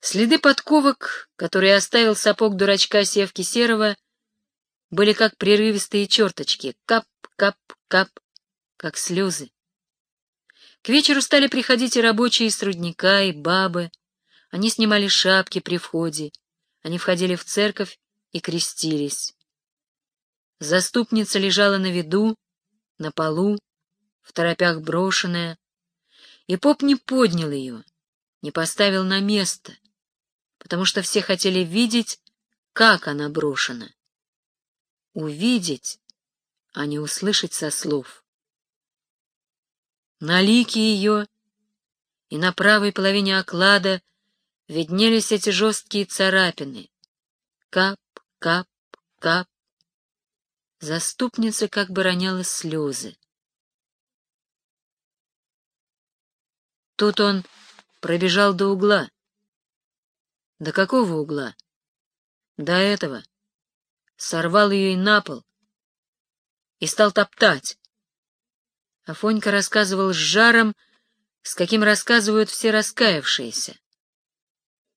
Следы подковок, которые оставил сапог дурачка Севки Серого, были как прерывистые черточки, кап-кап-кап, как слезы. К вечеру стали приходить и рабочие из трудника, и бабы. Они снимали шапки при входе. Они входили в церковь и крестились. Заступница лежала на виду, на полу, второпях брошенная, и поп не поднял ее, не поставил на место, потому что все хотели видеть, как она брошена. Увидеть, а не услышать со слов. На лике ее и на правой половине оклада виднелись эти жесткие царапины. Кап, кап, кап. Заступница как бы роняла слезы. Тут он пробежал до угла. До какого угла? До этого. Сорвал ее и на пол. И стал топтать. Афонька рассказывал с жаром, с каким рассказывают все раскаявшиеся.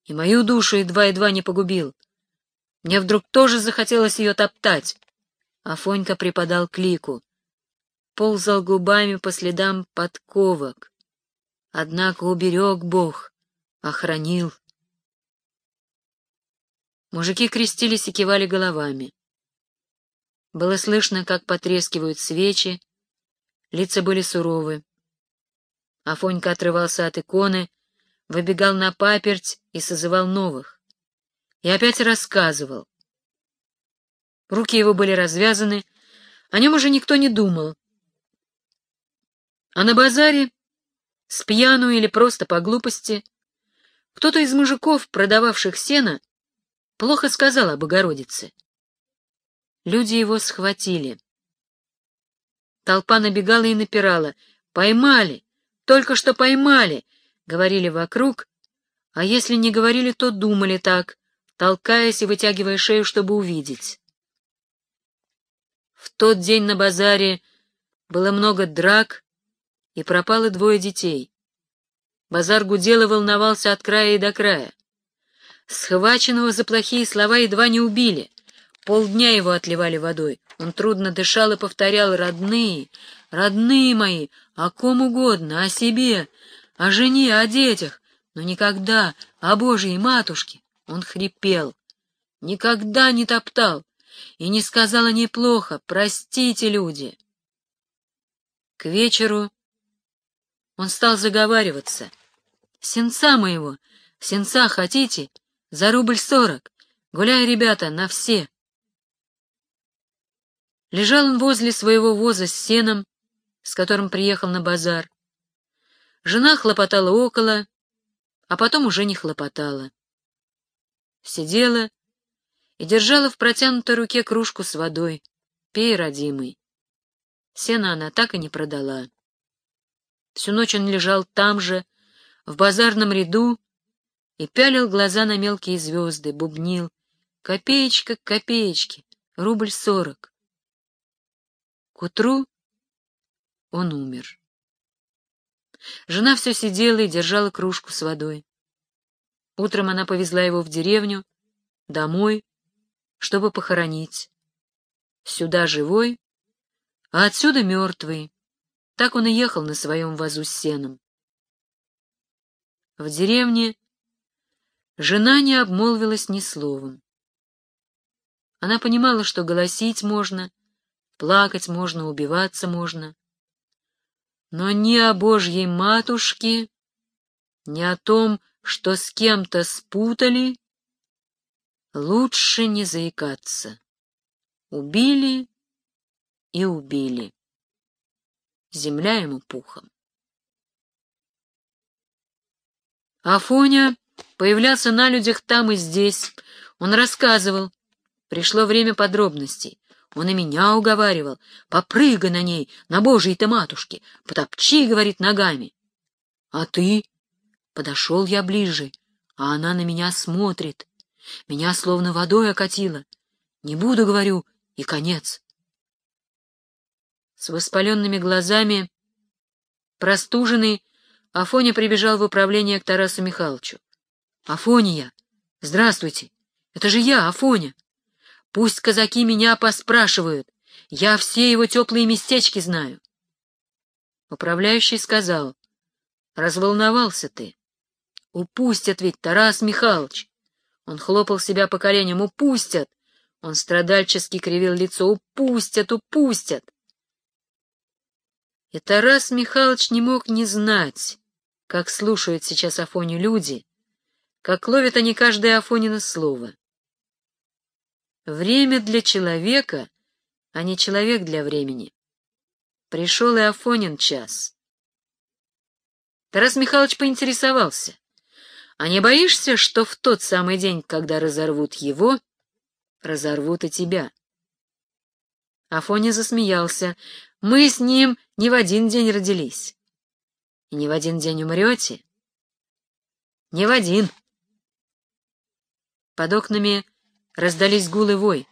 И мою душу едва-едва не погубил. Мне вдруг тоже захотелось ее топтать. Афонька припадал к лику. Ползал губами по следам подковок. Однако уберег Бог, охранил. Мужики крестились и кивали головами. Было слышно, как потрескивают свечи, Лица были суровы. Афонька отрывался от иконы, выбегал на паперть и созывал новых. И опять рассказывал. Руки его были развязаны, о нем уже никто не думал. А на базаре, с пьяну или просто по глупости, кто-то из мужиков, продававших сено, плохо сказал об Богородице. Люди его схватили. Толпа набегала и напирала. «Поймали! Только что поймали!» — говорили вокруг, а если не говорили, то думали так, толкаясь и вытягивая шею, чтобы увидеть. В тот день на базаре было много драк, и пропало двое детей. Базар гудел и волновался от края и до края. Схваченного за плохие слова едва не убили. Полдня его отливали водой. Он трудно дышал и повторял «Родные, родные мои, о ком угодно, о себе, о жене, о детях, но никогда о Божьей матушке». Он хрипел, никогда не топтал и не сказал о ней плохо «Простите, люди». К вечеру он стал заговариваться. «Сенца моего, сенца хотите? За рубль сорок. Гуляй, ребята, на все». Лежал он возле своего воза с сеном, с которым приехал на базар. Жена хлопотала около, а потом уже не хлопотала. Сидела и держала в протянутой руке кружку с водой. Пей, родимый. Сена она так и не продала. Всю ночь он лежал там же, в базарном ряду, и пялил глаза на мелкие звезды, бубнил. Копеечка к копеечке, рубль сорок. К утру он умер. Жена все сидела и держала кружку с водой. Утром она повезла его в деревню, домой, чтобы похоронить. Сюда живой, а отсюда мертвый. Так он и ехал на своем вазу с сеном. В деревне жена не обмолвилась ни словом. Она понимала, что голосить можно — Плакать можно, убиваться можно. Но ни о Божьей матушке, ни о том, что с кем-то спутали, лучше не заикаться. Убили и убили. Земля ему пухом. Афоня появлялся на людях там и здесь. Он рассказывал. Пришло время подробностей. Он и меня уговаривал. Попрыгай на ней, на божьей-то матушке, потопчи, говорит, ногами. А ты? Подошел я ближе, а она на меня смотрит. Меня словно водой окатило. Не буду, говорю, и конец. С воспаленными глазами, простуженный, Афоня прибежал в управление к Тарасу Михайловичу. Афония! Здравствуйте! Это же я, Афоня! Пусть казаки меня поспрашивают, я все его теплые местечки знаю. Управляющий сказал, разволновался ты. Упустят ведь, Тарас Михайлович. Он хлопал себя по коленям, упустят. Он страдальчески кривил лицо, упустят, упустят. И Тарас Михайлович не мог не знать, как слушают сейчас Афоню люди, как ловят они каждое Афонино слово. Время для человека, а не человек для времени. Пришел и Афонин час. Тарас Михайлович поинтересовался, а не боишься, что в тот самый день, когда разорвут его, разорвут и тебя? Афоня засмеялся. Мы с ним не в один день родились. И не в один день умрете? Не в один. Под окнами раздались гулы вой.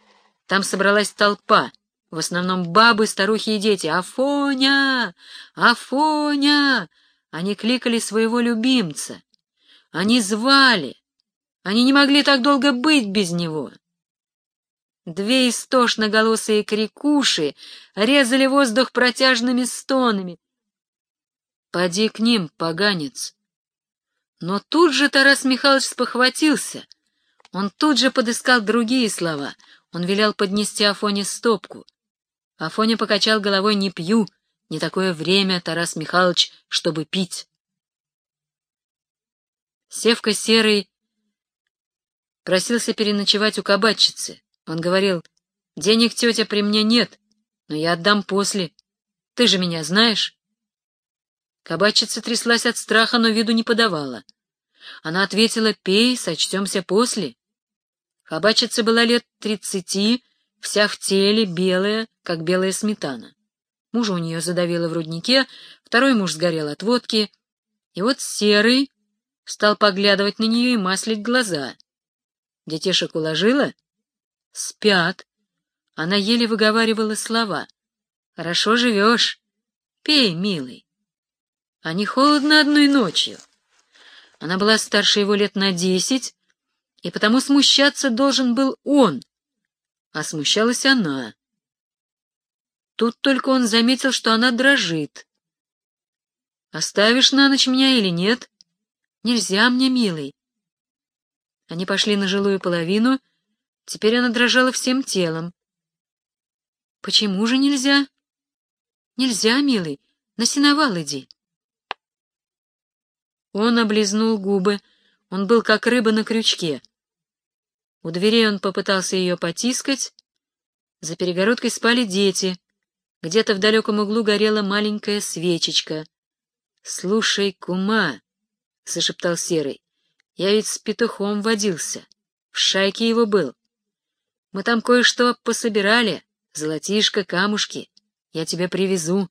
Там собралась толпа, в основном бабы, старухи и дети. «Афоня! Афоня!» Они кликали своего любимца. Они звали. Они не могли так долго быть без него. Две истошноголосые крикуши резали воздух протяжными стонами. «Поди к ним, поганец!» Но тут же Тарас Михайлович спохватился. Он тут же подыскал другие слова. Он велел поднести Афоне стопку. Афоня покачал головой «Не пью, не такое время, Тарас Михайлович, чтобы пить». Севка Серый просился переночевать у кабачицы. Он говорил, денег, тетя, при мне нет, но я отдам после. Ты же меня знаешь. Кабачица тряслась от страха, но виду не подавала. Она ответила, пей, сочтемся после. Кабачица была лет тридцати, вся в теле, белая, как белая сметана. Мужа у нее задавило в руднике, второй муж сгорел от водки, и вот серый стал поглядывать на нее и маслить глаза. Детишек уложила? Спят. Она еле выговаривала слова. Хорошо живешь. Пей, милый. А не холодно одной ночью. Она была старше его лет на десять, и потому смущаться должен был он, а смущалась она. Тут только он заметил, что она дрожит. «Оставишь на ночь меня или нет?» «Нельзя мне, милый». Они пошли на жилую половину, теперь она дрожала всем телом. «Почему же нельзя?» «Нельзя, милый, на сеновал иди». Он облизнул губы, он был как рыба на крючке. У дверей он попытался ее потискать. За перегородкой спали дети. Где-то в далеком углу горела маленькая свечечка. — Слушай, кума, — зашептал Серый, — я ведь с петухом водился. В шайке его был. Мы там кое-что пособирали. Золотишко, камушки. Я тебя привезу.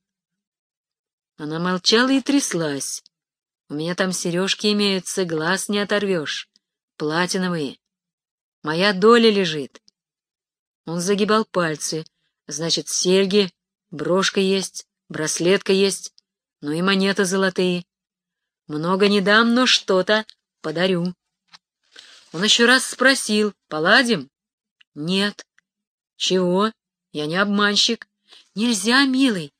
Она молчала и тряслась. У меня там сережки имеются, глаз не оторвешь. Платиновые. Моя доля лежит. Он загибал пальцы. Значит, серьги, брошка есть, браслетка есть, ну и монеты золотые. Много не дам, но что-то подарю. Он еще раз спросил, поладим? Нет. Чего? Я не обманщик. Нельзя, милый.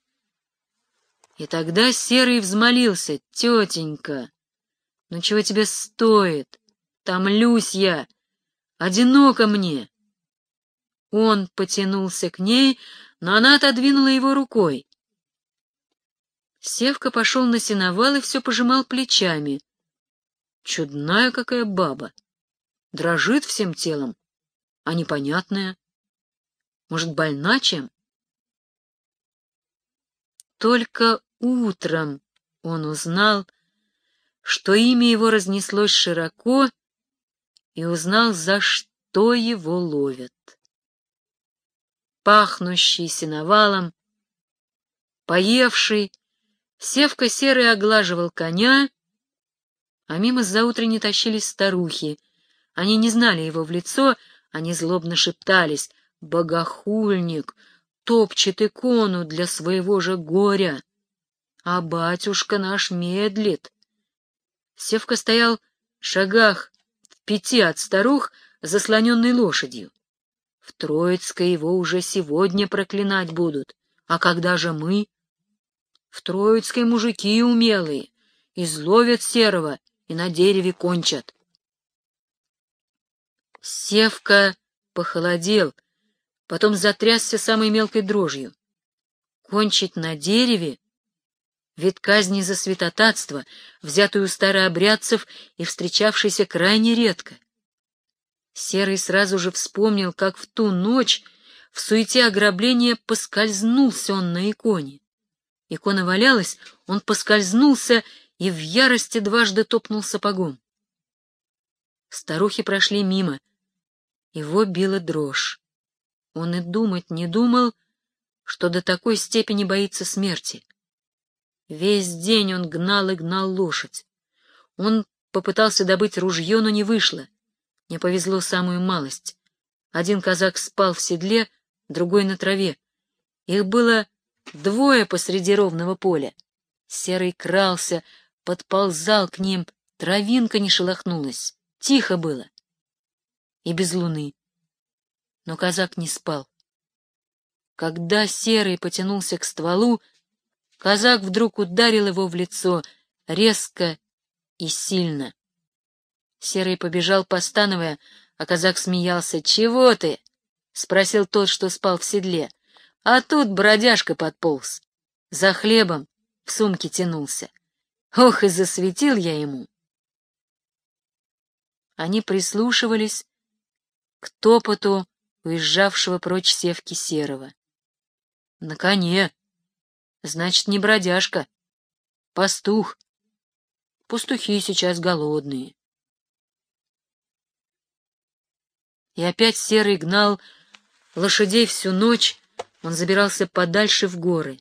И тогда Серый взмолился, тетенька, ну чего тебе стоит? Томлюсь я, Одиноко мне. Он потянулся к ней, но она отодвинула его рукой. Севка пошел на сеновал и все пожимал плечами. Чудная какая баба. Дрожит всем телом, а непонятная. Может, больна чем? Только утром он узнал, что имя его разнеслось широко, и узнал, за что его ловят. Пахнущий сеновалом, поевший, Севка серый оглаживал коня, а мимо заутренне тащились старухи. Они не знали его в лицо, они злобно шептались «Богохульник! Топчет икону для своего же горя! А батюшка наш медлит!» Севка стоял в шагах пяти от старух, заслоненной лошадью. В Троицкой его уже сегодня проклинать будут. А когда же мы? В Троицкой мужики умелые, изловят серого и на дереве кончат. Севка похолодел, потом затрясся самой мелкой дрожью. Кончить на дереве? Вид казни за святотатство, взятую у старообрядцев и встречавшийся крайне редко. Серый сразу же вспомнил, как в ту ночь в суете ограбления поскользнулся он на иконе. Икона валялась, он поскользнулся и в ярости дважды топнул сапогом. Старухи прошли мимо. Его била дрожь. Он и думать не думал, что до такой степени боится смерти. Весь день он гнал и гнал лошадь. Он попытался добыть ружье, но не вышло. Не повезло самую малость. Один казак спал в седле, другой на траве. Их было двое посреди ровного поля. Серый крался, подползал к ним, травинка не шелохнулась, тихо было. И без луны. Но казак не спал. Когда Серый потянулся к стволу, казак вдруг ударил его в лицо резко и сильно. Серый побежал, постановая, а казак смеялся. «Чего ты?» — спросил тот, что спал в седле. А тут бродяжка подполз. За хлебом в сумке тянулся. Ох, и засветил я ему. Они прислушивались к топоту уезжавшего прочь севки серого. На коне. Значит, не бродяжка. Пастух. Пастухи сейчас голодные. И опять серый гнал лошадей всю ночь, он забирался подальше в горы.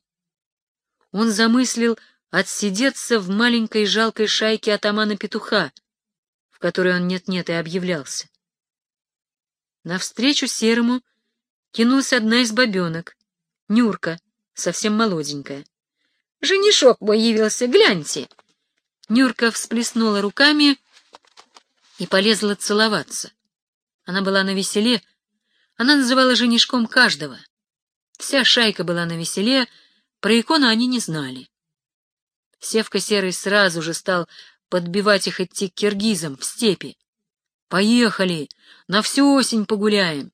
Он замыслил отсидеться в маленькой жалкой шайке атамана-петуха, в которой он нет-нет и объявлялся. Навстречу серому кинулась одна из бабенок, Нюрка, совсем молоденькая. «Женишок мой явился, гляньте!» Нюрка всплеснула руками и полезла целоваться. Она была на веселе, она называла женишком каждого. Вся шайка была на веселе, про икону они не знали. Севка Серый сразу же стал подбивать их идти к киргизам в степи. «Поехали! На всю осень погуляем!»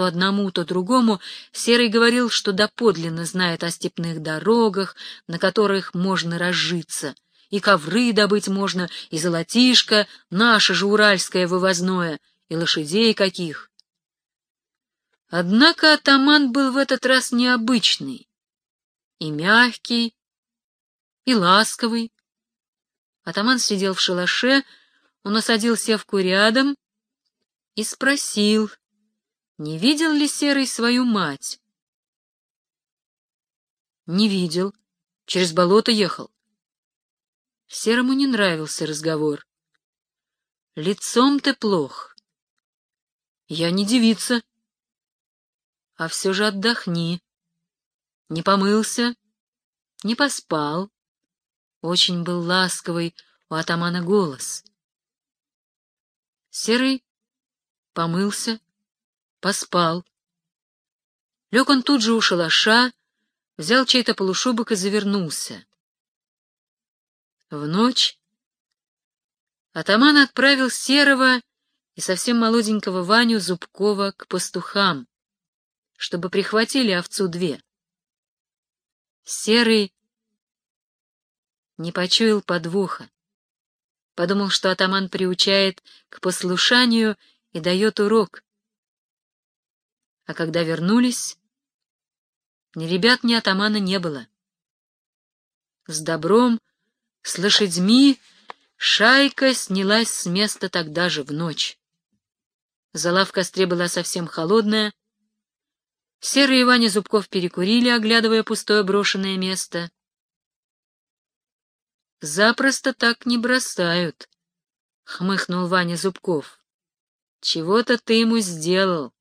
То одному, то другому Серый говорил, что доподлинно знает о степных дорогах, на которых можно разжиться, и ковры добыть можно, и золотишко, наше же уральское вывозное, и лошадей каких. Однако атаман был в этот раз необычный, и мягкий, и ласковый. Атаман сидел в шалаше, он осадил севку рядом и спросил, не видел ли Серый свою мать. Не видел, через болото ехал. Серому не нравился разговор. Лицом ты плох. Я не девица а все же отдохни. Не помылся, не поспал. Очень был ласковый у атамана голос. Серый помылся, поспал. Лег он тут же у шалаша, взял чей-то полушубок и завернулся. В ночь атаман отправил Серого и совсем молоденького Ваню Зубкова к пастухам чтобы прихватили овцу две. Серый не почуял подвоха. Подумал, что атаман приучает к послушанию и дает урок. А когда вернулись, ни ребят, ни атамана не было. С добром, с лошадьми шайка снялась с места тогда же в ночь. Зола в костре была совсем холодная, Серый и Ваня Зубков перекурили, оглядывая пустое брошенное место. «Запросто так не бросают», — хмыхнул Ваня Зубков. «Чего-то ты ему сделал».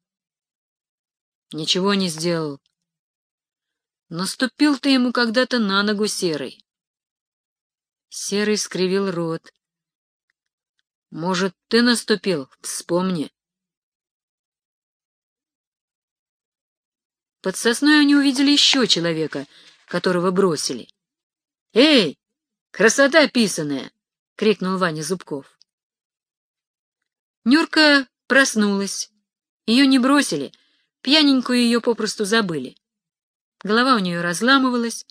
«Ничего не сделал. Наступил ты ему когда-то на ногу, Серый». Серый скривил рот. Может, ты наступил? Вспомни. Под сосной они увидели еще человека, которого бросили. «Эй, красота писаная!» — крикнул Ваня Зубков. Нюрка проснулась. Ее не бросили, пьяненькую ее попросту забыли. Голова у нее разламывалась.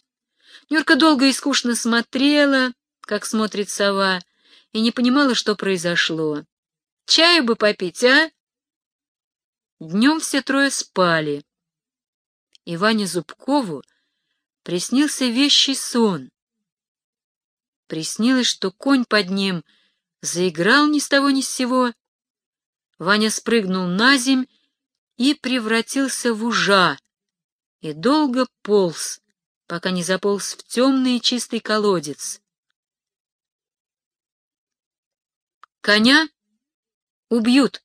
Нюрка долго и скучно смотрела, как смотрит сова, и не понимала, что произошло. «Чаю бы попить, а?» Днем все трое спали. И Ване Зубкову приснился вещий сон. Приснилось, что конь под ним заиграл ни с того ни с сего. Ваня спрыгнул на земь и превратился в ужа, и долго полз, пока не заполз в темный и чистый колодец. «Коня убьют»,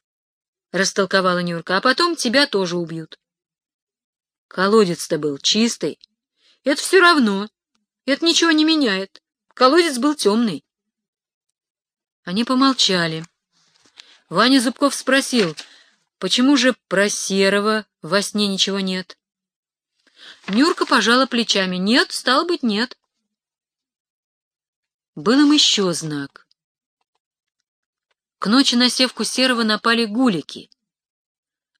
— растолковала Нюрка, — «а потом тебя тоже убьют». Колодец-то был чистый. Это все равно. Это ничего не меняет. Колодец был темный. Они помолчали. Ваня Зубков спросил, почему же про Серого во сне ничего нет? Нюрка пожала плечами. Нет, стало быть, нет. Был им еще знак. К ночи на севку Серого напали гулики.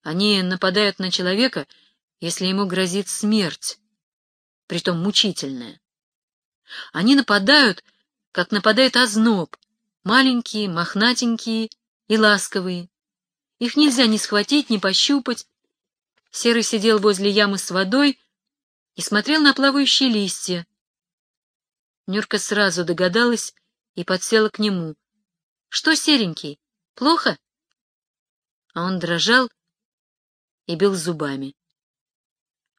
Они нападают на человека, если ему грозит смерть, притом мучительная. Они нападают, как нападает озноб, маленькие, мохнатенькие и ласковые. Их нельзя ни схватить, ни пощупать. Серый сидел возле ямы с водой и смотрел на плавающие листья. Нюрка сразу догадалась и подсела к нему. — Что, серенький, плохо? А он дрожал и бил зубами.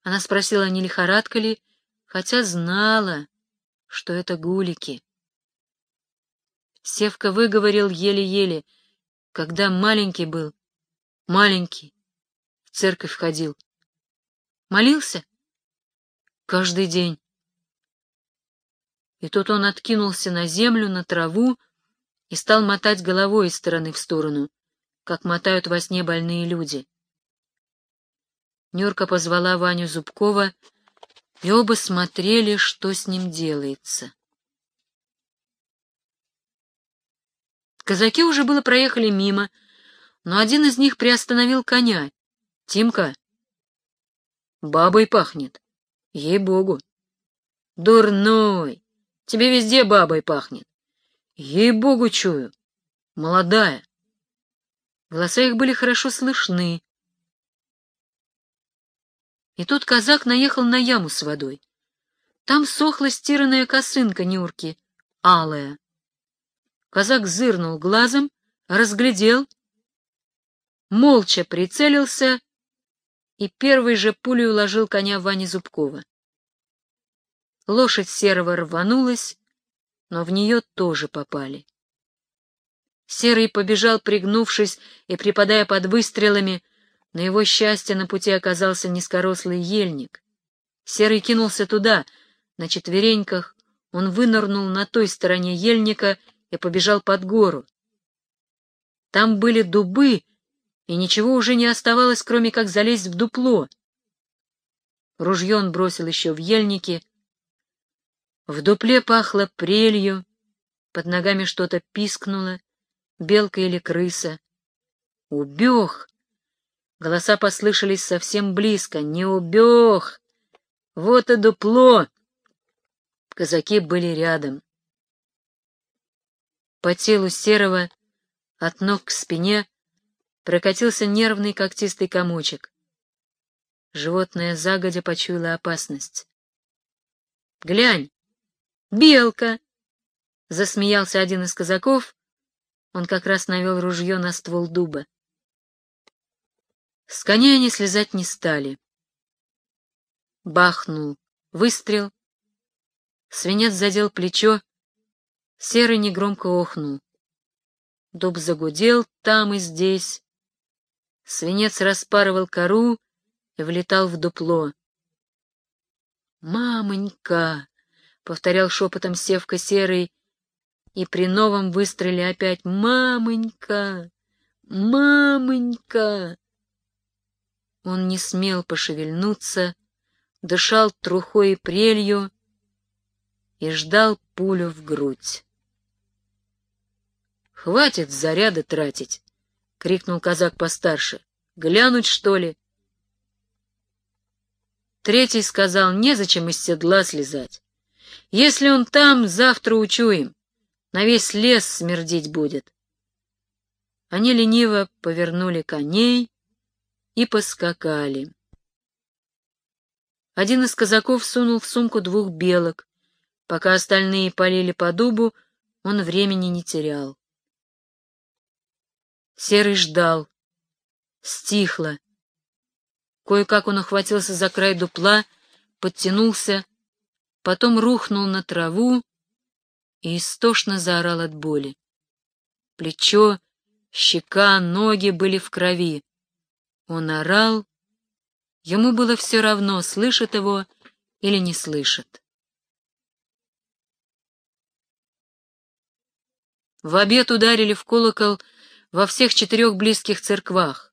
Она спросила, не лихорадка ли, хотя знала, что это гулики. Севка выговорил еле-еле, когда маленький был, маленький, в церковь ходил. Молился? Каждый день. И тут он откинулся на землю, на траву и стал мотать головой из стороны в сторону, как мотают во сне больные люди. Нюрка позвала Ваню Зубкова, и оба смотрели, что с ним делается. Казаки уже было проехали мимо, но один из них приостановил коня. — Тимка, бабой пахнет, ей-богу. — Дурной, тебе везде бабой пахнет. Ей-богу чую, молодая. Голоса их были хорошо слышны, и тут казак наехал на яму с водой. Там сохла стиранная косынка Нюрки, алая. Казак зырнул глазом, разглядел, молча прицелился и первой же пулей уложил коня Вани Зубкова. Лошадь серого рванулась, но в нее тоже попали. Серый побежал, пригнувшись и припадая под выстрелами, на его счастье на пути оказался низкорослый ельник. Серый кинулся туда. На четвереньках он вынырнул на той стороне ельника и побежал под гору. Там были дубы, и ничего уже не оставалось, кроме как залезть в дупло. Ружье он бросил еще в ельнике. В дупле пахло прелью, под ногами что-то пискнуло, белка или крыса. Убег! Голоса послышались совсем близко. «Не убег! Вот и дупло!» Казаки были рядом. По телу серого, от ног к спине, прокатился нервный когтистый комочек. Животное загодя почуяло опасность. «Глянь! Белка!» — засмеялся один из казаков. Он как раз навел ружье на ствол дуба. С коня они слезать не стали. Бахнул выстрел. Свинец задел плечо. Серый негромко охнул. Дуб загудел там и здесь. Свинец распарывал кору и влетал в дупло. «Мамонька!» — повторял шепотом Севка Серый, и при новом выстреле опять «Мамонька! Мамонька!» Он не смел пошевельнуться, дышал трухой и прелью и ждал пулю в грудь. «Хватит заряды тратить!» — крикнул казак постарше. «Глянуть, что ли?» Третий сказал, незачем из седла слезать. Если он там, завтра учуем. На весь лес смердить будет. Они лениво повернули коней и поскакали. Один из казаков сунул в сумку двух белок. Пока остальные полили по дубу, он времени не терял. Серый ждал. Стихло. Кое-как он ухватился за край дупла, подтянулся, потом рухнул на траву и истошно заорал от боли. Плечо, щека, ноги были в крови. Он орал. Ему было все равно, слышит его или не слышит. В обед ударили в колокол во всех четырех близких церквах.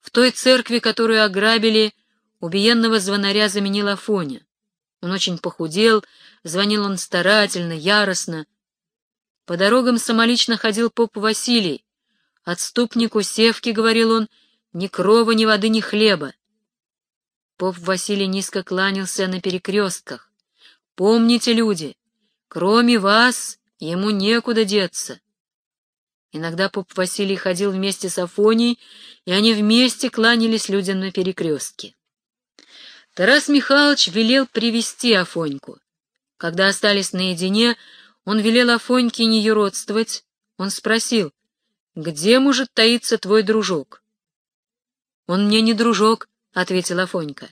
В той церкви, которую ограбили, убиенного звонаря заменил Афоня. Он очень похудел, звонил он старательно, яростно. По дорогам самолично ходил поп Василий. Отступнику Севки, говорил он, ни крова, ни воды, ни хлеба. Поп Василий низко кланялся на перекрестках. Помните, люди, кроме вас ему некуда деться. Иногда поп Василий ходил вместе с Афонией, и они вместе кланялись людям на перекрестке. Тарас Михайлович велел привести Афоньку. Когда остались наедине, он велел Афоньке не юродствовать. Он спросил, где может таиться твой дружок? — Он мне не дружок, — ответила Афонька.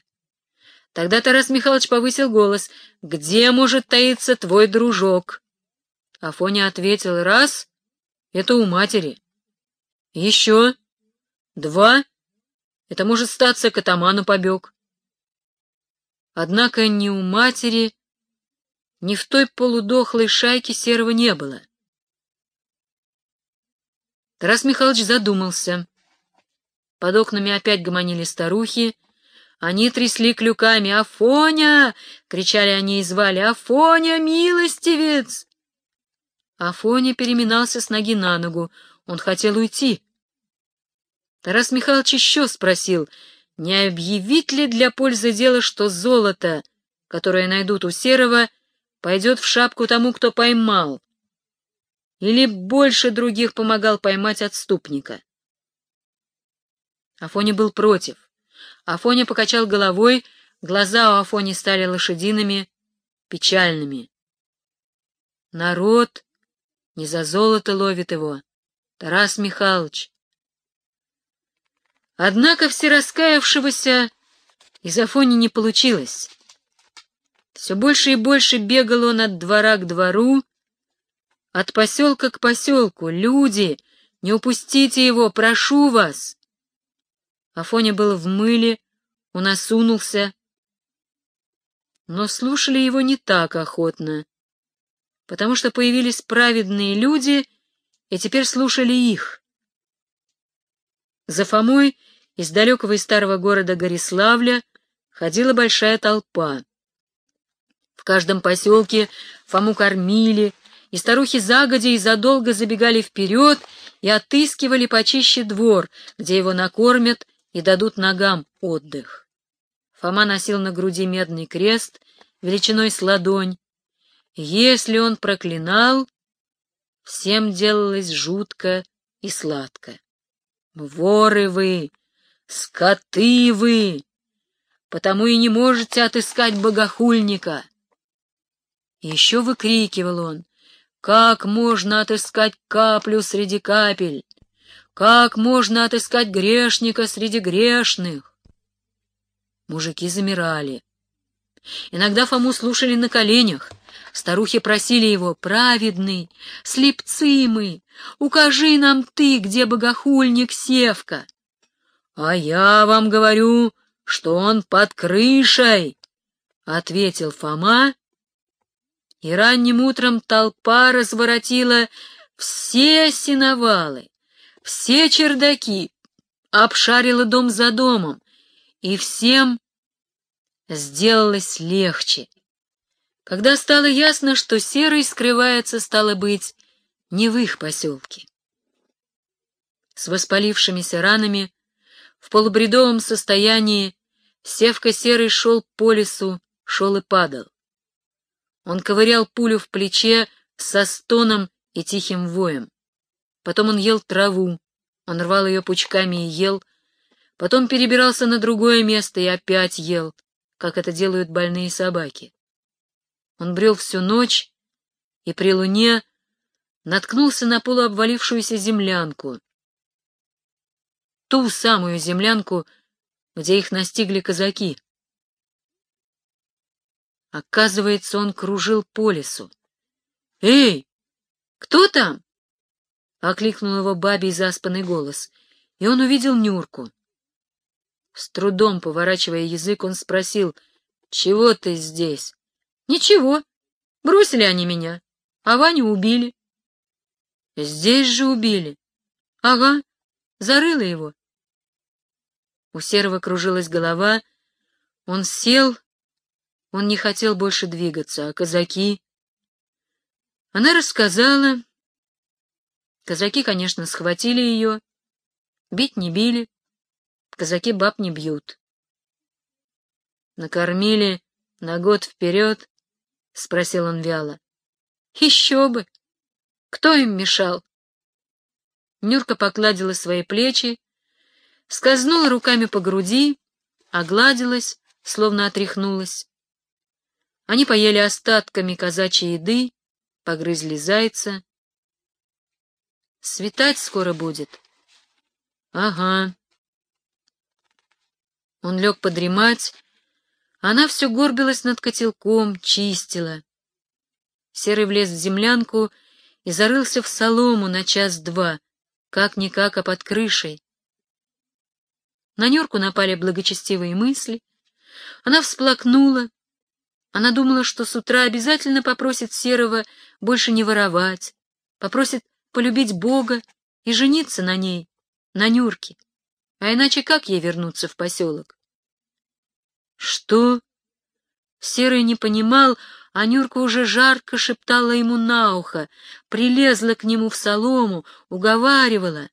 Тогда Тарас Михайлович повысил голос. «Где может таиться твой дружок?» Афоня ответил. «Раз — это у матери. Еще. Два — это может статься к атаману побег. Однако ни у матери, ни в той полудохлой шайке серого не было. Тарас Михайлович задумался. Под окнами опять гомонили старухи, они трясли клюками. «Афоня!» — кричали они и звали. «Афоня, милостивец!» Афоня переминался с ноги на ногу. Он хотел уйти. Тарас Михайлович еще спросил, не объявить ли для пользы дела, что золото, которое найдут у Серого, пойдет в шапку тому, кто поймал? Или больше других помогал поймать отступника? Афоня был против. Афоня покачал головой, глаза у Афони стали лошадиными, печальными. Народ не за золото ловит его, Тарас Михайлович, Однако все раскаявшегося из Афони не получилось. Все больше и больше бегал он от двора к двору, от поселка к поселку. Люди, не упустите его, прошу вас. Афоня был в мыле, он осунулся, но слушали его не так охотно, потому что появились праведные люди и теперь слушали их. За Фомой из далекого и старого города Гориславля ходила большая толпа. В каждом поселке Фому кормили, и старухи загодя и задолго забегали вперед и отыскивали почище двор, где его накормят и дадут ногам отдых. Фома носил на груди медный крест величиной с ладонь. Если он проклинал, всем делалось жутко и сладко. Воры вы, скоты вы, потому и не можете отыскать богохульника. Еще выкрикивал он, как можно отыскать каплю среди капель, как можно отыскать грешника среди грешных. Мужики замирали. Иногда Фому слушали на коленях, Старухи просили его, праведный, слепцы мы, укажи нам ты, где богохульник Севка. А я вам говорю, что он под крышей, — ответил Фома и ранним утром толпа разворотила все сеновалы, все чердаки, обшарила дом за домом, и всем сделалось легче. Когда стало ясно, что Серый скрывается, стало быть, не в их поселке. С воспалившимися ранами, в полубредовом состоянии, Севка Серый шел по лесу, шел и падал. Он ковырял пулю в плече со стоном и тихим воем. Потом он ел траву, он рвал ее пучками и ел, потом перебирался на другое место и опять ел, как это делают больные собаки. Он брел всю ночь и при луне наткнулся на полуобвалившуюся землянку. Ту самую землянку, где их настигли казаки. Оказывается, он кружил по лесу. «Эй, кто там?» — окликнул его бабий заспанный голос, и он увидел Нюрку. С трудом поворачивая язык, он спросил, «Чего ты здесь?» «Ничего, бросили они меня, а Ваню убили». «Здесь же убили?» «Ага, зарыла его». У Серого кружилась голова, он сел он не хотел больше двигаться, а казаки... Она рассказала. Казаки, конечно, схватили ее. Бить не били. Казаки баб не бьют. Накормили на год вперед? — спросил он вяло. — Еще бы! Кто им мешал? Нюрка покладила свои плечи, скользнула руками по груди, огладилась, словно отряхнулась. Они поели остатками казачьей еды, погрызли зайца. Светать скоро будет. Ага. Он лег подремать, она все горбилась над котелком, чистила. Серый влез в землянку и зарылся в солому на час-два, как-никак, а под крышей. На Нюрку напали благочестивые мысли. Она всплакнула, она думала, что с утра обязательно попросит Серого больше не воровать, попросит полюбить Бога и жениться на ней, на Нюрке. А иначе как ей вернуться в поселок? Что? Серый не понимал, а Нюрка уже жарко шептала ему на ухо, прилезла к нему в солому, уговаривала.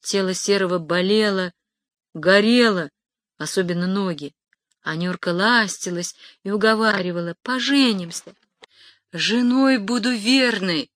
Тело Серого болело, горело, особенно ноги. А Нюрка ластилась и уговаривала, поженимся. Женой буду верной,